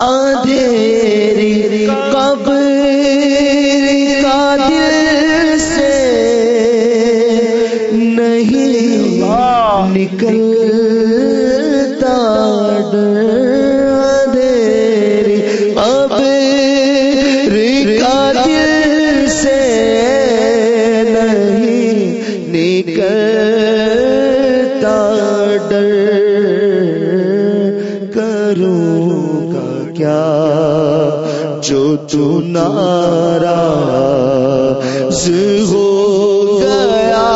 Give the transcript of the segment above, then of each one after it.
اندھیری قبر کا دل سے نہیں نکلتا ڈر اندھیری قبر کا دل سے نہیں نکلتا ڈر کیا جو تو ناراض ہو گیا؟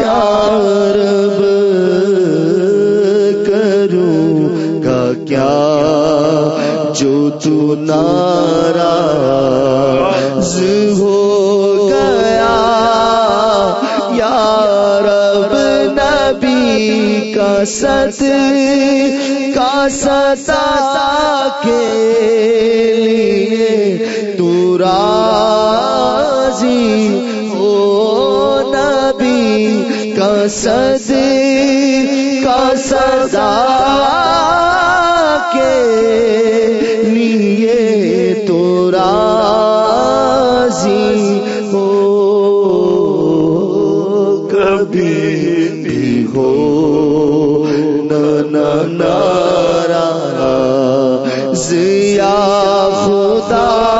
یا رب کروں گا کیا جو تو ناراض کا ست کا ستا کے لیے تو راضی ہو نبی کا سد کا سزا کبھی بھی ہو۔ نارا ضیا خدا۔